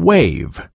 wave.